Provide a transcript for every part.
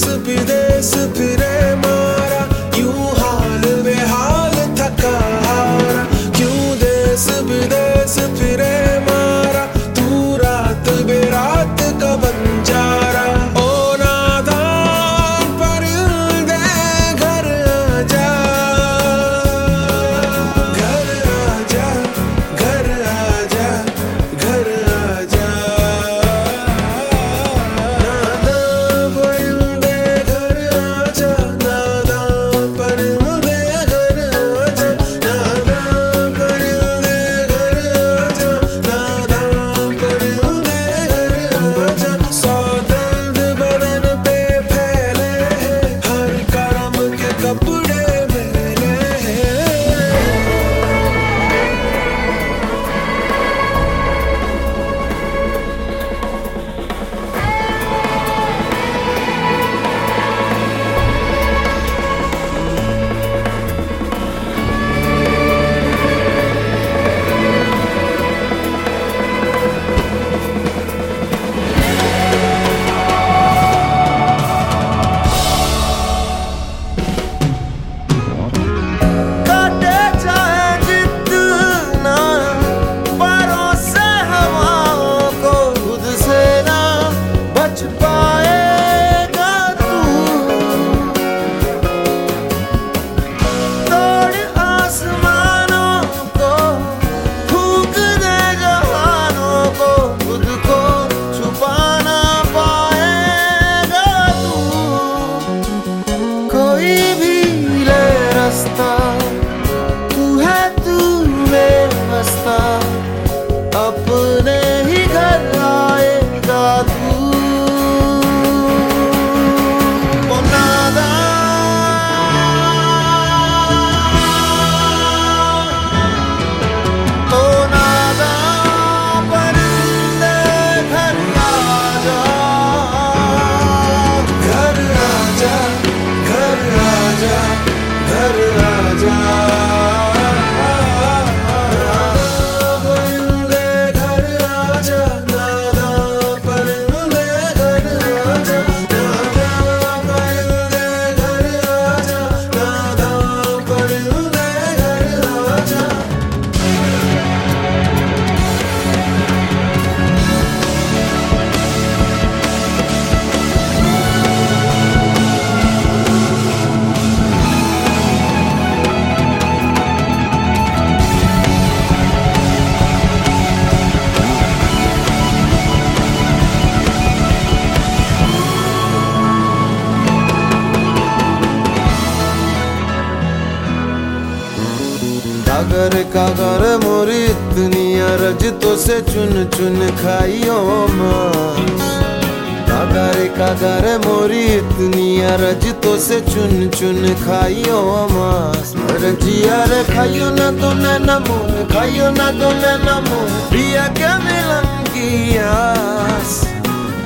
disappear, disappear. today का कागर मोरी इतनी अरज तो से चुन चुन खाइयो माँ कागर कागर मोरी इतनी अरज तो से चुन चुन खाइयो माँ अरजिया रे खाइयो ना तो नैना मोर खाइयो ना तो नैना मोर प्रिया क्या मिलन की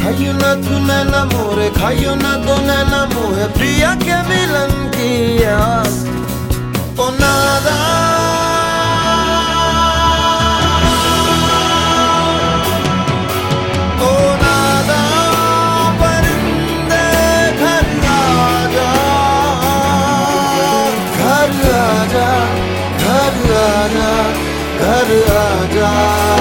खाइयो ना तो তু না মোরে खाइयो ना तो না মোহে প্রিয়া কে মিলন কি আস ও जाना घर आ जा